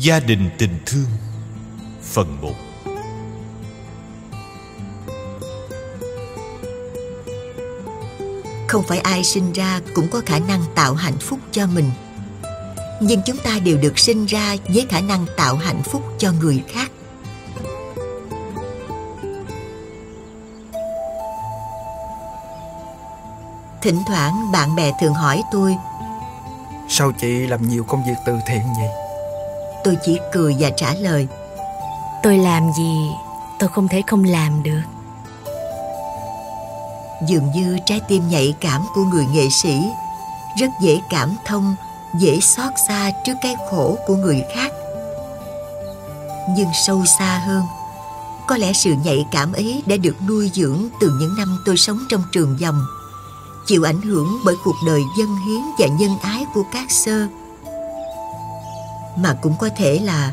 Gia đình tình thương Phần 1 Không phải ai sinh ra cũng có khả năng tạo hạnh phúc cho mình. Nhưng chúng ta đều được sinh ra với khả năng tạo hạnh phúc cho người khác. Thỉnh thoảng bạn bè thường hỏi tôi Sao chị làm nhiều công việc từ thiện vậy? Tôi chỉ cười và trả lời. Tôi làm gì tôi không thể không làm được. Dường như trái tim nhạy cảm của người nghệ sĩ Rất dễ cảm thông, dễ xót xa trước cái khổ của người khác. Nhưng sâu xa hơn Có lẽ sự nhạy cảm ấy đã được nuôi dưỡng từ những năm tôi sống trong trường dòng chịu ảnh hưởng bởi cuộc đời dân hiến và nhân ái của các sơ mà cũng có thể là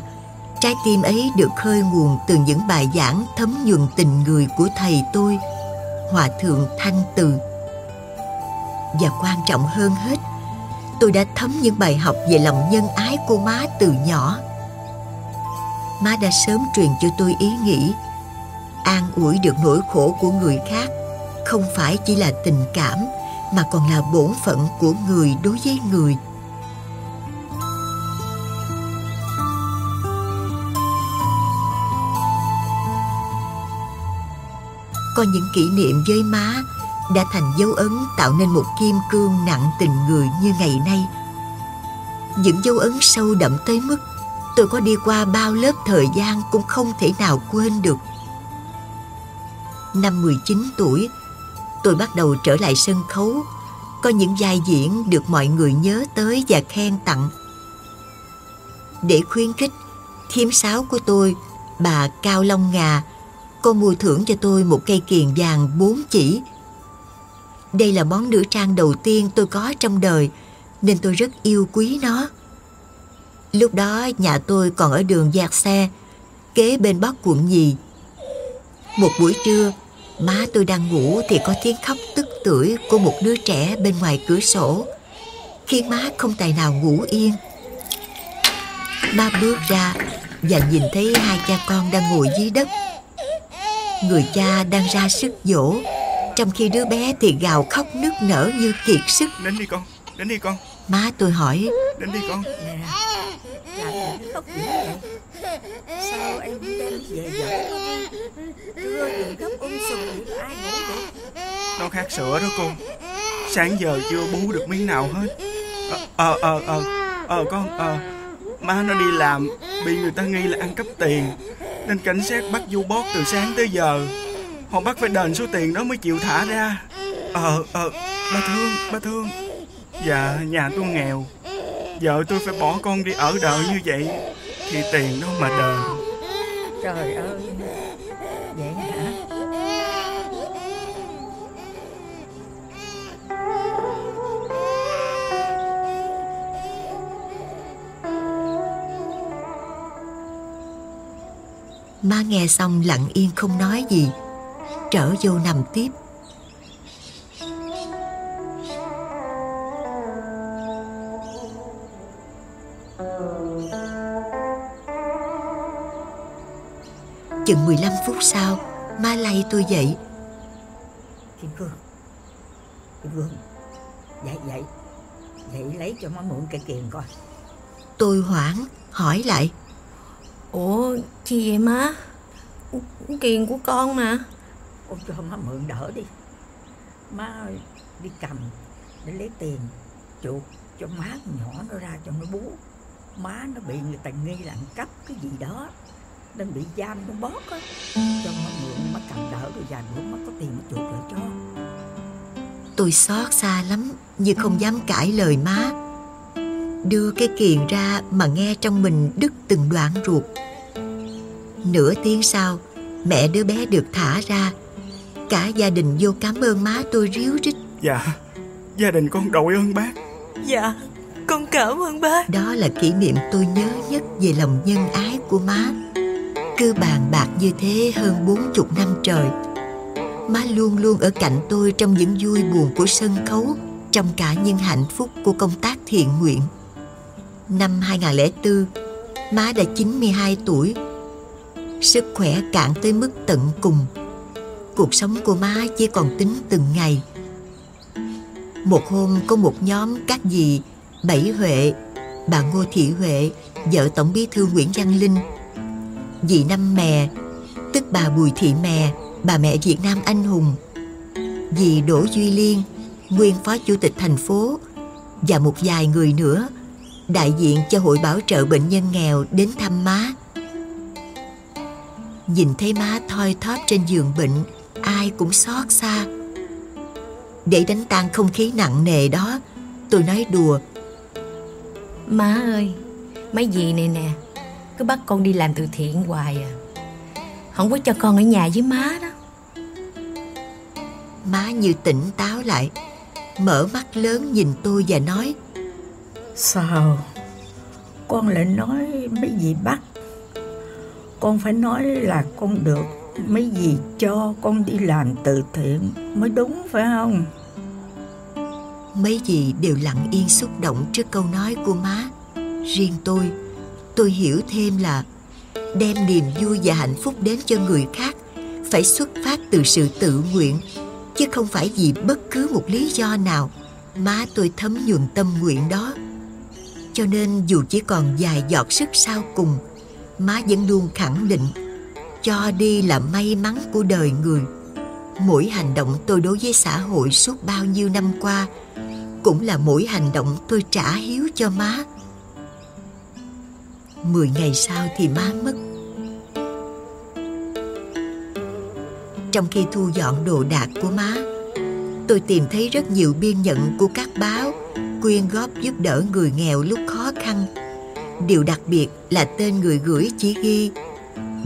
trái tim ấy được khơi nguồn từ những bài giảng thấm nhuần tình người của thầy tôi, hòa thượng thanh từ. Và quan trọng hơn hết, tôi đã thấm những bài học về lòng nhân ái của má từ nhỏ. Má đã sớm truyền cho tôi ý nghĩ, an ủi được nỗi khổ của người khác không phải chỉ là tình cảm mà còn là bổn phận của người đối với người. Có những kỷ niệm với má đã thành dấu ấn tạo nên một kim cương nặng tình người như ngày nay. Những dấu ấn sâu đậm tới mức tôi có đi qua bao lớp thời gian cũng không thể nào quên được. Năm 19 tuổi, tôi bắt đầu trở lại sân khấu. Có những vai diễn được mọi người nhớ tới và khen tặng. Để khuyến khích thiếm sáo của tôi, bà cao long ngà cô mua thưởng cho tôi một cây kiền vàng bốn chỉ. Đây là món nữ trang đầu tiên tôi có trong đời, nên tôi rất yêu quý nó. Lúc đó, nhà tôi còn ở đường giạc xe, kế bên bắc quận nhì. Một buổi trưa, Má tôi đang ngủ thì có tiếng khóc tức tưởi của một đứa trẻ bên ngoài cửa sổ. Khiến má không tài nào ngủ yên, Má bước ra và nhìn thấy hai cha con đang ngồi dưới đất. Người cha đang ra sức dỗ. Trong khi đứa bé thì gào khóc nức nở như kiệt sức. Đến đi con, đến đi con. Má tôi hỏi Đến đi con. Nè, làm gì khóc dữ vậy? Sao em đem về giận Trưa vừa khóc um sùm vậy có ai ngủ được? Nó khát sữa đó con. Sáng giờ chưa bú được miếng nào hết. Ờ, ờ, ờ, ờ, con, ờ. Má nó đi làm Bị người ta nghi là ăn cắp tiền nên cảnh sát bắt du bót từ sáng tới giờ. Họ bắt phải đền số tiền đó mới chịu thả ra. Ờ, ờ, ba thương, ba thương. Dạ, nhà tôi nghèo. Vợ tôi phải bỏ con đi ở đợi như vậy Thì tiền đâu mà đền. Trời ơi. Vậy Má nghe xong lặng yên không nói gì. Trở vô nằm tiếp. Chừng 15 phút sau Má lay tôi dậy. Kim Cương Kim Cương Dậy dậy. Dậy lấy cho má mượn cây kiền coi. Tôi hoảng hỏi lại. Ủa chi vậy má? Kiền của con mà. Con cho má mượn đỡ đi. Má đi cầm Để lấy tiền chuột cho má nhỏ nó ra cho nó bú. Má nó bị người ta nghi là ăn cắp cái gì đó Nên bị giam trong bót á. Cho má mượn má cầm đỡ rồi vài bữa má có tiền má chuột lại cho. Tôi xót xa lắm Nhưng không dám cãi lời má. Đưa cái kiền ra mà nghe trong mình đứt từng đoạn ruột Nửa tiếng sau Mẹ đứa bé được thả ra. Cả gia đình vô cảm ơn má tôi ríu rít. Dạ, gia đình con đội ơn bác. Dạ con cảm ơn bác. Đó là kỷ niệm tôi nhớ nhất về lòng nhân ái của má. Cứ bàn bạc như thế hơn bốn chục năm trời Má luôn luôn ở cạnh tôi trong những vui buồn của sân khấu Trong cả những hạnh phúc của công tác thiện nguyện. Năm 2004 Má đã 92 tuổi Sức khỏe cạn tới mức tận cùng. Cuộc sống của má chỉ còn tính từng ngày. Một hôm có một nhóm các dì, Bảy Huệ, Bà Ngô Thị Huệ, Vợ Tổng bí thư Nguyễn Văn Linh. Dì Năm Mè, Tức bà Bùi Thị Mè, Bà mẹ Việt Nam anh hùng. Dì Đỗ Duy Liên, Nguyên phó chủ tịch thành phố Và một vài người nữa Đại diện cho hội bảo trợ bệnh nhân nghèo Đến thăm má. Nhìn thấy má thoi thóp trên giường bệnh Ai cũng xót xa. Để đánh tan không khí nặng nề đó Tôi nói đùa. Má ơi Mấy dì này nè Cứ bắt con đi làm từ thiện hoài à. Không có cho con ở nhà với má đó. Má như tỉnh táo lại Mở mắt lớn nhìn tôi và nói Sao? Con lại nói mấy gì bắt con phải nói là con được Mấy gì cho con đi làm từ thiện Mới đúng phải không? Mấy dì đều lặng yên xúc động trước câu nói của má. Riêng tôi, tôi hiểu thêm là Đem niềm vui và hạnh phúc đến cho người khác Phải xuất phát từ sự tự nguyện Chứ không phải vì bất cứ một lý do nào Má tôi thấm nhuần tâm nguyện đó. Cho nên dù chỉ còn vài giọt sức sau cùng Má vẫn luôn khẳng định, Cho đi là may mắn của đời người. Mỗi hành động tôi đối với xã hội suốt bao nhiêu năm qua cũng là mỗi hành động tôi trả hiếu cho má. Mười ngày sau thì má mất. Trong khi thu dọn đồ đạc của má, tôi tìm thấy rất nhiều biên nhận của các báo quyên góp giúp đỡ người nghèo lúc khó khăn điều đặc biệt là tên người gửi chỉ ghi,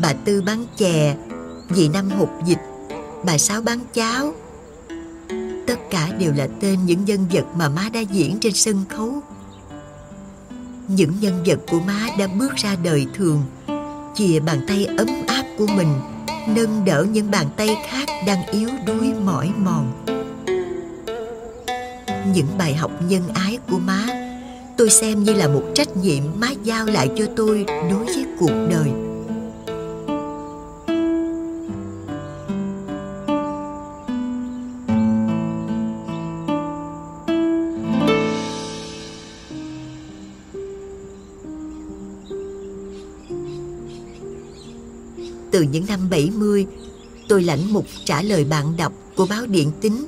bà tư bán chè dì năm hụt dịch, bà sáu bán cháo. Tất cả đều là tên những nhân vật mà má đã diễn trên sân khấu. Những nhân vật của má đã bước ra đời thường, chìa bàn tay ấm áp của mình nâng đỡ những bàn tay khác đang yếu đuối mỏi mòn. Những bài học nhân ái của má tôi xem như là một trách nhiệm má giao lại cho tôi đối với cuộc đời từ những năm 70, tôi lãnh mục trả lời bạn đọc của báo Điện Tính.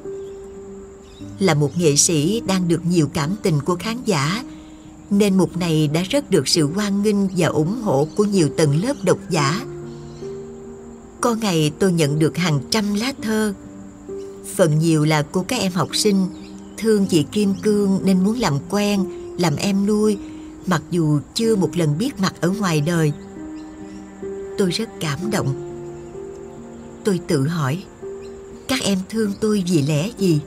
Là một nghệ sĩ đang được nhiều cảm tình của khán giả, nên mục này đã rất được sự hoan nghênh và ủng hộ của nhiều tầng lớp độc giả. Có ngày tôi nhận được hàng trăm lá thơ, phần nhiều là của các em học sinh. Thương chị Kim Cương nên muốn làm quen, làm em nuôi, mặc dù chưa một lần biết mặt ở ngoài đời – tôi rất cảm động. Tôi tự hỏi các em thương tôi vì lẽ gì?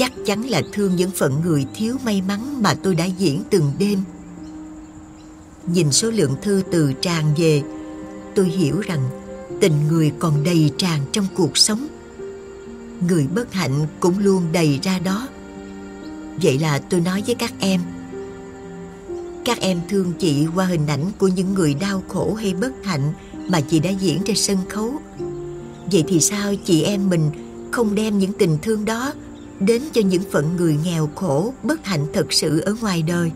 Chắc chắn là thương những phận người thiếu may mắn mà tôi đã diễn từng đêm. Nhìn số lượng thư từ tràn về, tôi hiểu rằng tình người còn đầy tràn trong cuộc sống. Người bất hạnh cũng luôn đầy ra đó. Vậy là tôi nói với các em các em thương chị qua hình ảnh của những người đau khổ hay bất hạnh mà chị đã diễn trên sân khấu. Vậy thì sao chị em mình không đem những tình thương đó đến cho những phận người nghèo khổ, bất hạnh thật sự ở ngoài đời?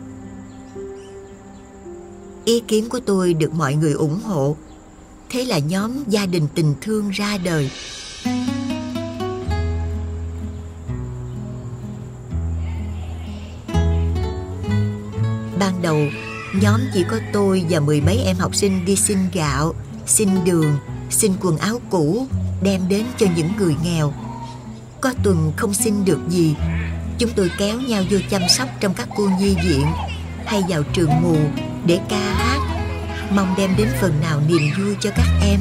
Ý kiến của tôi được mọi người ủng hộ. Thế là nhóm gia đình tình thương ra đời. ban đầu nhóm chỉ có tôi và mười mấy em học sinh đi xin gạo xin đường xin quần áo cũ đem đến cho những người nghèo có tuần không xin được gì. Chúng tôi kéo nhau vô chăm sóc trong các cô nhi viện hay vào trường mù để ca hát. Mong đem đến phần nào niềm vui cho các em.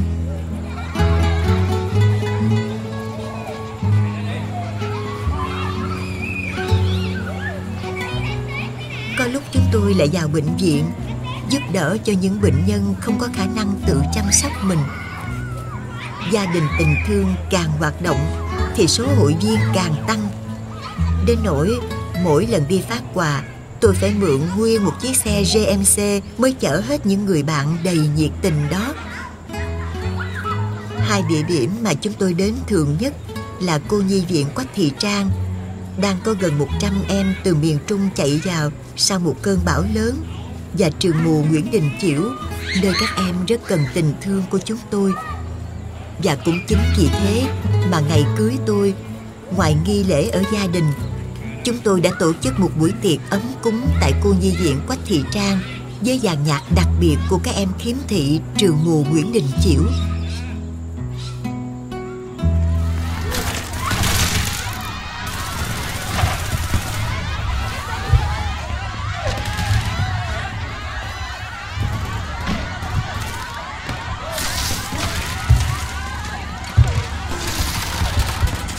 Có lúc chúng tôi lại vào bệnh viện, giúp đỡ cho những bệnh nhân không có khả năng tự chăm sóc mình. Gia đình tình thương càng hoạt động thì số hội viên càng tăng đến nỗi, mỗi lần đi phát quà Tôi phải mượn nguyên một chiếc xe GMC mới chở hết những người bạn đầy nhiệt tình đó. Hai địa điểm mà chúng tôi đến thường nhất là cô nhi viện Quách Thị Trang, đang có gần 100 em từ miền Trung chạy vào sau một cơn bão lớn, và trường mù Nguyễn Đình Chiểu, nơi các em rất cần tình thương của chúng tôi. Và cũng chính vì thế mà ngày cưới tôi, ngoài nghi lễ ở gia đình, chúng tôi đã tổ chức một buổi tiệc ấm cúng tại cô nhi viện Quách Thị Trang với dàn nhạc đặc biệt của các em khiếm thị trường mù Nguyễn Đình Chiểu.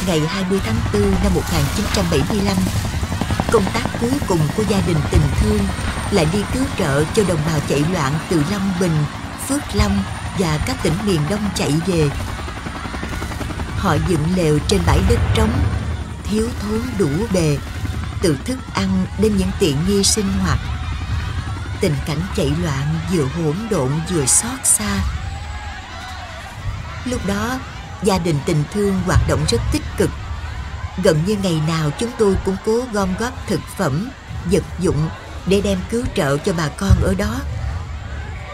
Ngày 20 tháng 4 năm 1975, công tác cuối cùng của gia đình tình thương là đi cứu trợ cho đồng bào chạy loạn từ Long Bình, Phước Long và các tỉnh miền Đông chạy về. Họ dựng lều trên bãi đất trống, thiếu thốn đủ bề, từ thức ăn đến những tiện nghi sinh hoạt. Tình cảnh chạy loạn vừa hỗn độn vừa xót xa. Lúc đó gia đình tình thương hoạt động rất tích cực. Gần như ngày nào chúng tôi cũng cố gom góp thực phẩm, vật dụng để đem cứu trợ cho bà con ở đó.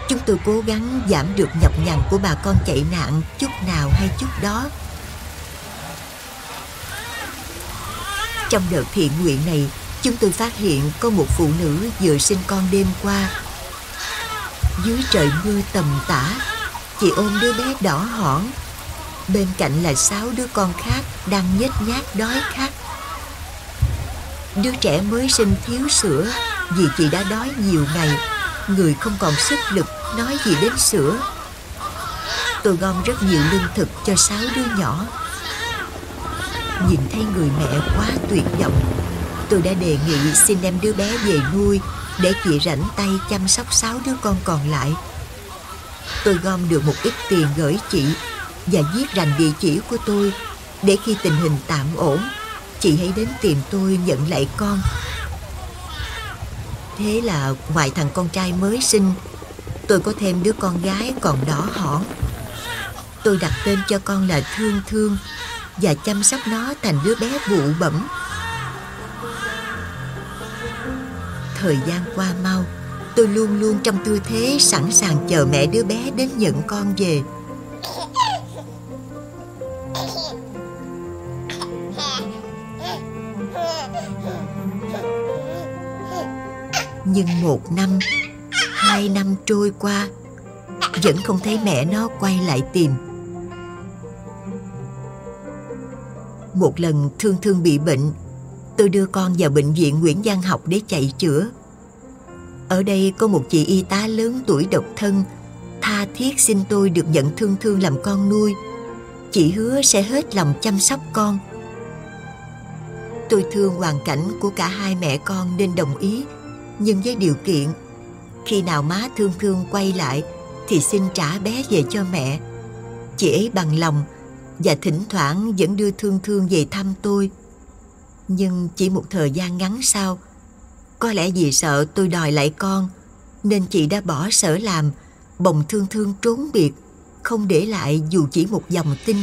Chúng tôi cố gắng giảm được nhọc nhằn của bà con chạy nạn chút nào hay chút đó. Trong đợt thiện nguyện này, chúng tôi phát hiện có một phụ nữ vừa sinh con đêm qua. Dưới trời mưa tầm tã, chị ôm đứa bé đỏ hỏn Bên cạnh là sáu đứa con khác đang nhếch nhác đói khát. Đứa trẻ mới sinh thiếu sữa vì chị đã đói nhiều ngày, người không còn sức lực nói gì đến sữa. Tôi gom rất nhiều lương thực cho sáu đứa nhỏ. Nhìn thấy người mẹ quá tuyệt vọng, tôi đã đề nghị xin đem đứa bé về nuôi để chị rảnh tay chăm sóc sáu đứa con còn lại. Tôi gom được một ít tiền gửi chị và viết rành địa chỉ của tôi. Để khi tình hình tạm ổn, chị hãy đến tìm tôi nhận lại con. Thế là ngoài thằng con trai mới sinh, tôi có thêm đứa con gái còn đỏ hỏn. Tôi đặt tên cho con là thương thương và chăm sóc nó thành đứa bé bụ bẩm. Thời gian qua mau, tôi luôn luôn trong tư thế sẵn sàng chờ mẹ đứa bé đến nhận con về. Nhưng một năm, hai năm trôi qua, vẫn không thấy mẹ nó quay lại tìm. Một lần thương thương bị bệnh, tôi đưa con vào bệnh viện Nguyễn Văn Học để chạy chữa. Ở đây có một chị y tá lớn tuổi độc thân, tha thiết xin tôi được nhận thương thương làm con nuôi. Chị hứa sẽ hết lòng chăm sóc con. Tôi thương hoàn cảnh của cả hai mẹ con nên đồng ý nhưng với điều kiện, khi nào má thương thương quay lại thì xin trả bé về cho mẹ. Chị ấy bằng lòng và thỉnh thoảng vẫn đưa thương thương về thăm tôi. Nhưng chỉ một thời gian ngắn sau, có lẽ vì sợ tôi đòi lại con, nên chị đã bỏ sở làm, bồng thương thương trốn biệt, không để lại dù chỉ một dòng tin.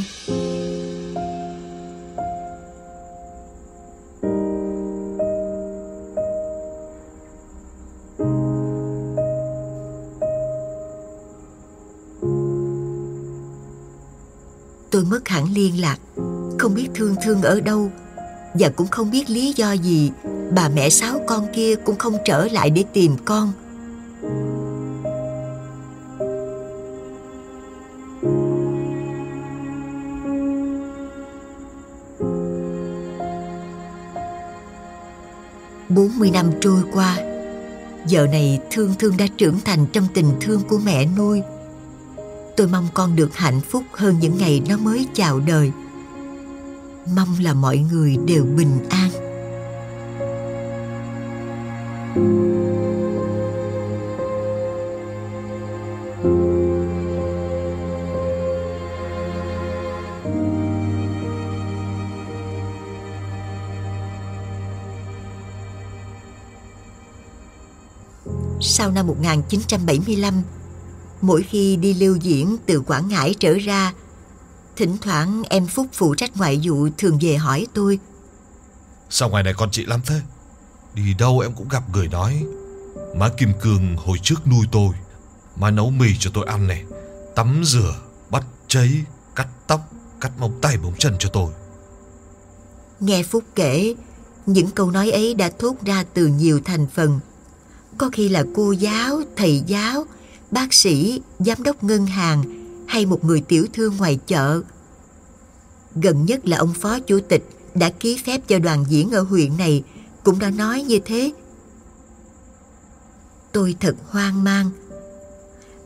Tôi mất hẳn liên lạc. Không biết thương thương ở đâu, và cũng không biết lý do gì bà mẹ sáu con kia cũng không trở lại để tìm con. Bốn mươi năm trôi qua, giờ này thương thương đã trưởng thành trong tình thương của mẹ nuôi tôi mong con được hạnh phúc hơn những ngày nó mới chào đời. Mong là mọi người đều bình an. Sau năm 1975, mỗi khi đi lưu diễn từ Quảng Ngãi trở ra, thỉnh thoảng em Phúc phụ trách ngoại vụ thường về hỏi tôi. Sao ngoài này con chị lắm thế? Đi đâu em cũng gặp người nói Má Kim Cương hồi trước nuôi tôi Má nấu mì cho tôi ăn này Tắm rửa, bắt cháy, cắt tóc, cắt móng tay móng chân cho tôi Nghe Phúc kể, những câu nói ấy đã thốt ra từ nhiều thành phần. Có khi là cô giáo, thầy giáo, bác sĩ, giám đốc ngân hàng hay một người tiểu thương ngoài chợ. Gần nhất là ông phó chủ tịch đã ký phép cho đoàn diễn ở huyện này cũng đã nói như thế. Tôi thật hoang mang.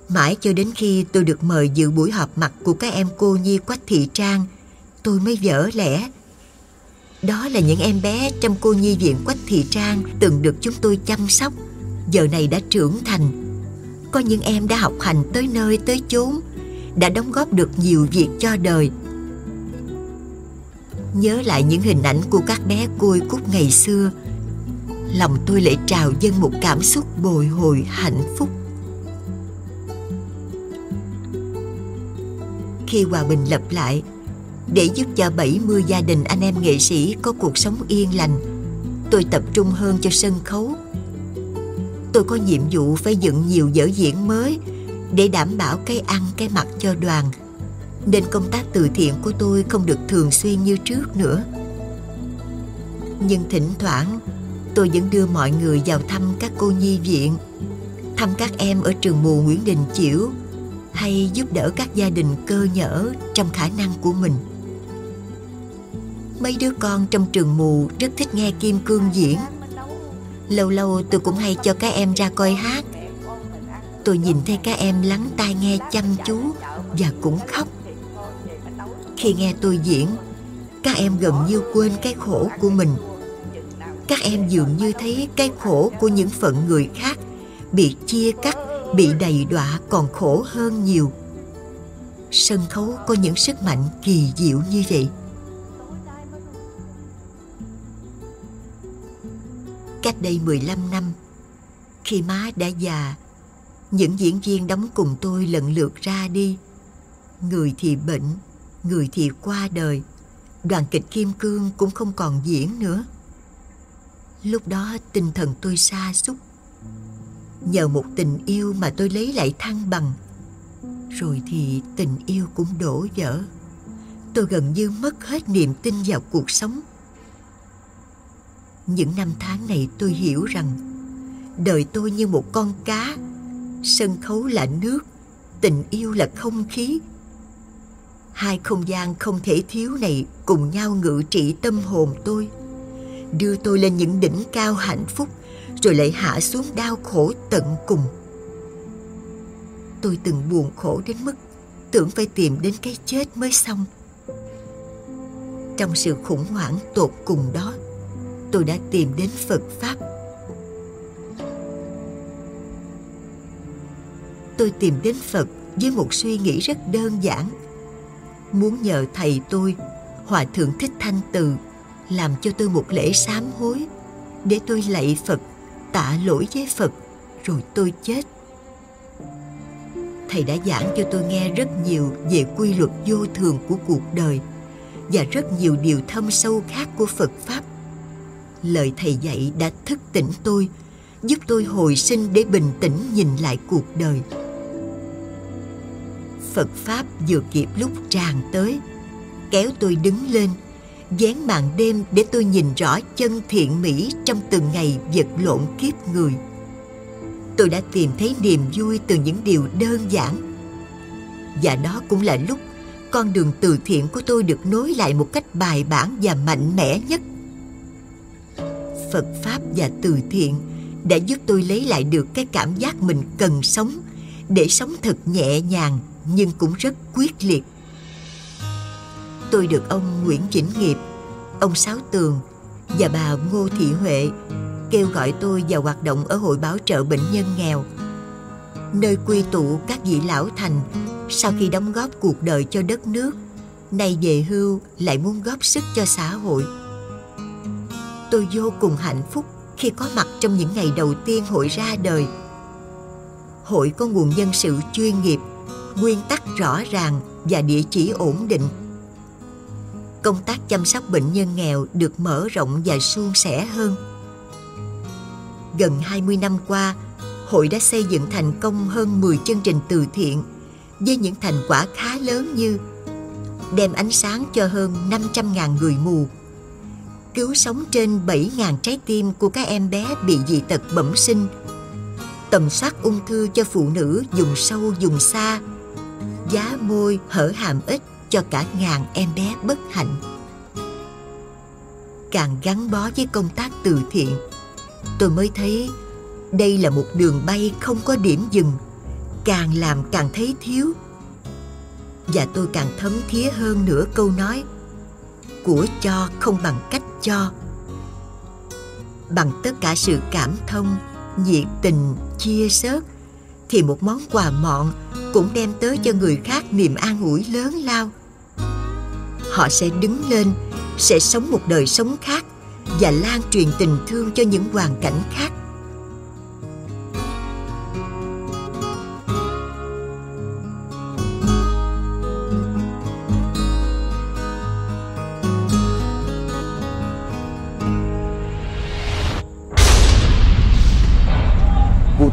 Mãi cho đến khi tôi được mời dự buổi họp mặt của các em cô nhi Quách Thị Trang, tôi mới vỡ lẽ. Đó là những em bé trong cô nhi viện Quách Thị Trang từng được chúng tôi chăm sóc, giờ này đã trưởng thành. Có những em đã học hành tới nơi tới chốn, đã đóng góp được nhiều việc cho đời. Nhớ lại những hình ảnh của các bé côi cút ngày xưa, lòng tôi lại trào dâng một cảm xúc bồi hồi hạnh phúc. Khi hòa bình lập lại, để giúp cho 70 gia đình anh em nghệ sĩ có cuộc sống yên lành, tôi tập trung hơn cho sân khấu. Tôi có nhiệm vụ phải dựng nhiều vở diễn mới để đảm bảo cái ăn cái mặc cho đoàn. Nên công tác từ thiện của tôi không được thường xuyên như trước nữa. Nhưng thỉnh thoảng tôi vẫn đưa mọi người vào thăm các cô nhi viện, thăm các em ở trường mù Nguyễn Đình Chiểu hay giúp đỡ các gia đình cơ nhở trong khả năng của mình. Mấy đứa con trong trường mù rất thích nghe Kim Cương diễn. Lâu lâu tôi cũng hay cho các em ra coi hát. Tôi nhìn thấy các em lắng tai nghe chăm chú và cũng khóc. Khi nghe tôi diễn, các em gần như quên cái khổ của mình. Các em dường như thấy cái khổ của những phận người khác bị chia cắt, bị đầy đọa còn khổ hơn nhiều. Sân khấu có những sức mạnh kỳ diệu như vậy. Cách đây 15 năm, khi má đã già, những diễn viên đóng cùng tôi lần lượt ra đi. Người thì bệnh, người thì qua đời. Đoàn kịch Kim Cương cũng không còn diễn nữa. Lúc đó tinh thần tôi xa xúc. Nhờ một tình yêu mà tôi lấy lại thăng bằng. Rồi thì tình yêu cũng đổ vỡ. Tôi gần như mất hết niềm tin vào cuộc sống. Những năm tháng này tôi hiểu rằng đời tôi như một con cá, sân khấu là nước, tình yêu là không khí. Hai không gian không thể thiếu này cùng nhau ngự trị tâm hồn tôi, đưa tôi lên những đỉnh cao hạnh phúc rồi lại hạ xuống đau khổ tận cùng. Tôi từng buồn khổ đến mức tưởng phải tìm đến cái chết mới xong. Trong sự khủng hoảng tột cùng đó, tôi đã tìm đến Phật Pháp. Tôi tìm đến Phật với một suy nghĩ rất đơn giản. Muốn nhờ thầy tôi, Hòa Thượng Thích Thanh Từ, làm cho tôi một lễ sám hối, để tôi lạy Phật, tạ lỗi với Phật, rồi tôi chết. Thầy đã giảng cho tôi nghe rất nhiều về quy luật vô thường của cuộc đời và rất nhiều điều thâm sâu khác của Phật Pháp lời thầy dạy đã thức tỉnh tôi, giúp tôi hồi sinh để bình tĩnh nhìn lại cuộc đời. Phật pháp vừa kịp lúc tràn tới, kéo tôi đứng lên, dán màn đêm để tôi nhìn rõ chân thiện mỹ trong từng ngày vật lộn kiếp người. Tôi đã tìm thấy niềm vui từ những điều đơn giản. Và đó cũng là lúc con đường từ thiện của tôi được nối lại một cách bài bản và mạnh mẽ nhất. Phật Pháp và từ thiện đã giúp tôi lấy lại được cái cảm giác mình cần sống để sống thật nhẹ nhàng nhưng cũng rất quyết liệt. Tôi được ông Nguyễn Vĩnh Nghiệp, ông Sáu Tường và bà Ngô Thị Huệ kêu gọi tôi vào hoạt động ở Hội Bảo trợ Bệnh nhân nghèo, nơi quy tụ các vị lão thành sau khi đóng góp cuộc đời cho đất nước, nay về hưu lại muốn góp sức cho xã hội tôi vô cùng hạnh phúc khi có mặt trong những ngày đầu tiên hội ra đời. Hội có nguồn nhân sự chuyên nghiệp, nguyên tắc rõ ràng và địa chỉ ổn định. Công tác chăm sóc bệnh nhân nghèo được mở rộng và suôn sẻ hơn. Gần 20 năm qua, hội đã xây dựng thành công hơn 10 chương trình từ thiện với những thành quả khá lớn như đem ánh sáng cho hơn 500.000 người mù, cứu sống trên 7.000 trái tim của các em bé bị dị tật bẩm sinh, tầm soát ung thư cho phụ nữ dùng sâu dùng xa, giá môi hở hàm ít cho cả ngàn em bé bất hạnh. Càng gắn bó với công tác từ thiện, tôi mới thấy đây là một đường bay không có điểm dừng, càng làm càng thấy thiếu. Và tôi càng thấm thía hơn nữa câu nói của cho không bằng cách cho. Bằng tất cả sự cảm thông, nhiệt tình, chia sớt, thì một món quà mọn cũng đem tới cho người khác niềm an ủi lớn lao. Họ sẽ đứng lên, sẽ sống một đời sống khác và lan truyền tình thương cho những hoàn cảnh khác.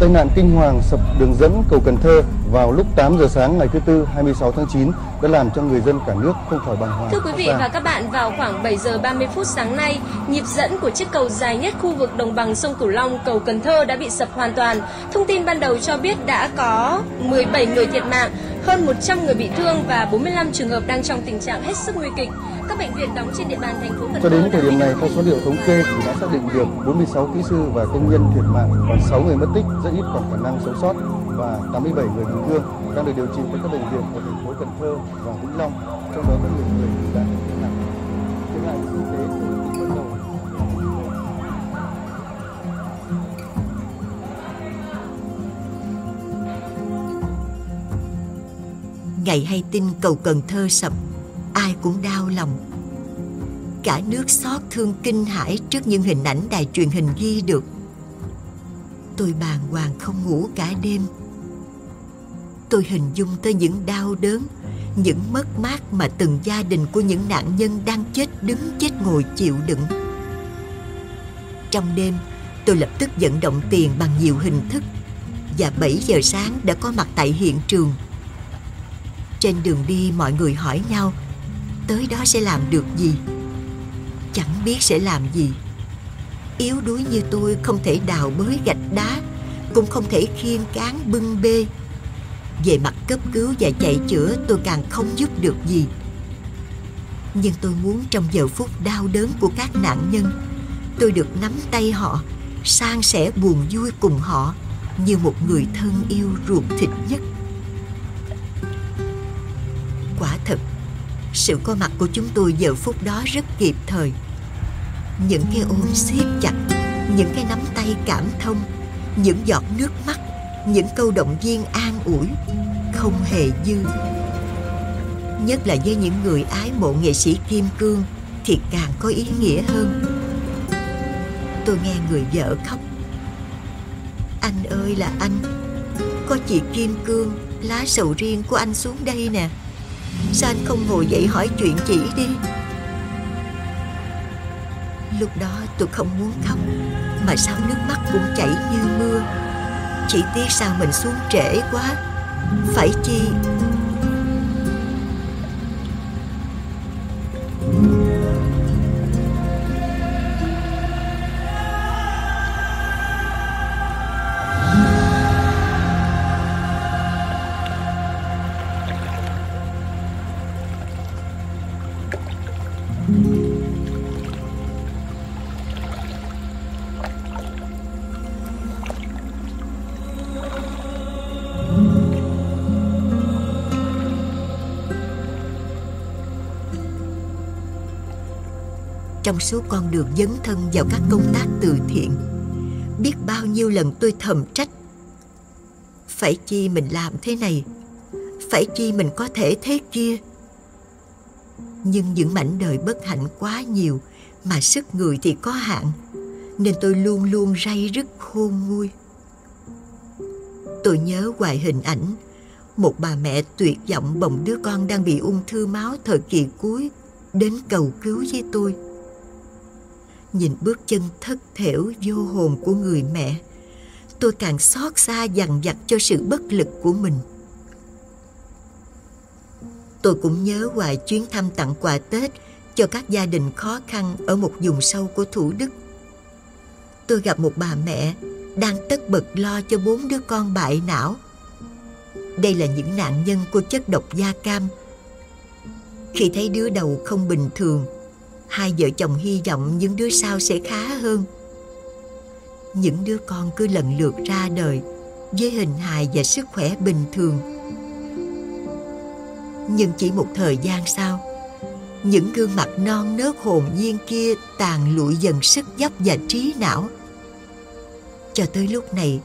Tai nạn kinh hoàng sập đường dẫn cầu Cần Thơ vào lúc 8 giờ sáng ngày thứ Tư 26 tháng 9 đã làm cho người dân cả nước không khỏi bàng hoàng. Thưa quý vị và các bạn, vào khoảng 7 giờ 30 phút sáng nay, nhịp dẫn của chiếc cầu dài nhất khu vực đồng bằng sông Cửu Long, cầu Cần Thơ đã bị sập hoàn toàn. Thông tin ban đầu cho biết đã có 17 người thiệt mạng, hơn 100 người bị thương và 45 trường hợp đang trong tình trạng hết sức nguy kịch. Các bệnh viện đóng trên địa bàn thành phố Cần Thơ. Cho đến thời điểm này, theo số liệu thống kê thì đã xác định được 46 kỹ sư và công nhân thiệt mạng, còn 6 người mất tích, rất ít còn khả năng sống sót và 87 người bị thương đang được điều trị tại các bệnh viện ở thành phố Cần Thơ và Vĩnh Long, trong đó có nhiều người bị thương nặng. Thiệt hại kinh tế ngày hay tin cầu Cần Thơ sập, ai cũng đau lòng. Cả nước xót thương kinh hãi trước những hình ảnh đài truyền hình ghi được. Tôi bàng hoàng không ngủ cả đêm. Tôi hình dung tới những đau đớn, những mất mát mà từng gia đình của những nạn nhân đang chết đứng chết ngồi chịu đựng. Trong đêm, tôi lập tức vận động tiền bằng nhiều hình thức và 7 giờ sáng đã có mặt tại hiện trường trên đường đi mọi người hỏi nhau, Tới đó sẽ làm được gì? Chẳng biết sẽ làm gì. Yếu đuối như tôi không thể đào bới gạch đá, Cũng không thể khiêng cán bưng bê. Về mặt cấp cứu và chạy chữa, tôi càng không giúp được gì. Nhưng tôi muốn trong giờ phút đau đớn của các nạn nhân, Tôi được nắm tay họ sang sẻ buồn vui cùng họ Như một người thân yêu ruột thịt nhất. Sự có mặt của chúng tôi giờ phút đó rất kịp thời. Những cái ôm siết chặt, Những cái nắm tay cảm thông, Những giọt nước mắt, Những câu động viên an ủi, Không hề dư. Nhất là với những người ái mộ nghệ sĩ Kim Cương Thì càng có ý nghĩa hơn. Tôi nghe người vợ khóc. Anh ơi là anh, Có chị Kim Cương, Lá sầu riêng của anh xuống đây nè. Sao anh không ngồi dậy hỏi chuyện chị đi? Lúc đó tôi không muốn khóc, Mà sao nước mắt cũng chảy như mưa? Chỉ tiếc sao mình xuống trễ quá? Phải chi trong suốt con đường dấn thân vào các công tác từ thiện. Biết bao nhiêu lần tôi thầm trách. Phải chi mình làm thế này? Phải chi mình có thể thế kia? Nhưng những mảnh đời bất hạnh quá nhiều mà sức người thì có hạn, Nên tôi luôn luôn ray rứt khôn nguôi. Tôi nhớ hoài hình ảnh, Một bà mẹ tuyệt vọng bồng đứa con đang bị ung thư máu thời kỳ cuối Đến cầu cứu với tôi. Nhìn bước chân thất thểu vô hồn của người mẹ Tôi càng xót xa dằn vặt cho sự bất lực của mình Tôi cũng nhớ hoài chuyến thăm tặng quà Tết cho các gia đình khó khăn ở một vùng sâu của Thủ Đức. Tôi gặp một bà mẹ đang tất bật lo cho bốn đứa con bại não. Đây là những nạn nhân của chất độc da cam. Khi thấy đứa đầu không bình thường, hai vợ chồng hy vọng những đứa sau sẽ khá hơn. Những đứa con cứ lần lượt ra đời với hình hài và sức khỏe bình thường. Nhưng chỉ một thời gian sau, những gương mặt non nớt hồn nhiên kia tàn lụi dần sức dốc và trí não cho tới lúc này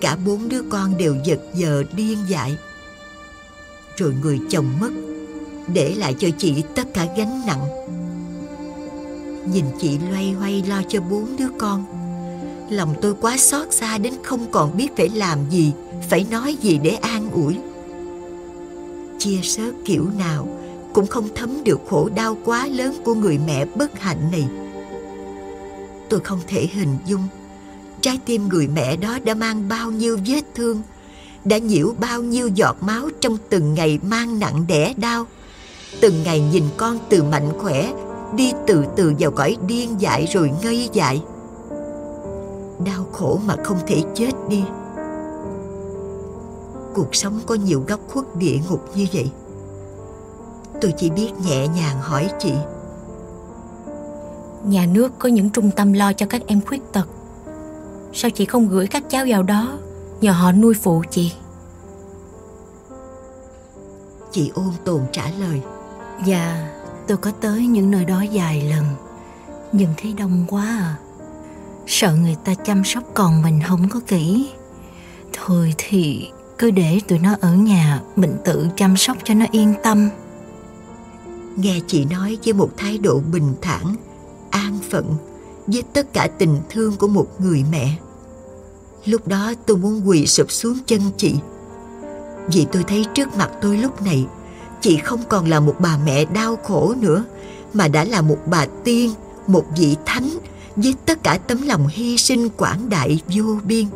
cả bốn đứa con đều giật giờ điên dại rồi người chồng mất để lại cho chị tất cả gánh nặng nhìn chị loay hoay lo cho bốn đứa con. Lòng tôi quá xót xa đến không còn biết phải làm gì, phải nói gì để an ủi. Chia sớt kiểu nào cũng không thấm được khổ đau quá lớn của người mẹ bất hạnh này. Tôi không thể hình dung trái tim người mẹ đó đã mang bao nhiêu vết thương, đã nhiễu bao nhiêu giọt máu trong từng ngày mang nặng đẻ đau, từng ngày nhìn con từ mạnh khỏe đi từ từ vào cõi điên dại rồi ngây dại. Đau khổ mà không thể chết đi. Cuộc sống có nhiều góc khuất địa ngục như vậy. Tôi chỉ biết nhẹ nhàng hỏi chị. Nhà nước có những trung tâm lo cho các em khuyết tật. Sao chị không gửi các cháu vào đó Nhờ họ nuôi phụ chị? Chị ôn tồn trả lời. Dạ tôi có tới những nơi đó vài lần, Nhưng thấy đông quá à. Sợ người ta chăm sóc còn mình không có kỹ. Thôi thì cứ để tụi nó ở nhà, Mình tự chăm sóc cho nó yên tâm. Nghe chị nói với một thái độ bình thản, An phận Với tất cả tình thương của một người mẹ. Lúc đó tôi muốn quỳ sụp xuống chân chị. Vì tôi thấy trước mặt tôi lúc này Chị không còn là một bà mẹ đau khổ nữa, Mà đã là một bà tiên, Một vị thánh Với tất cả tấm lòng hy sinh quảng đại vô biên.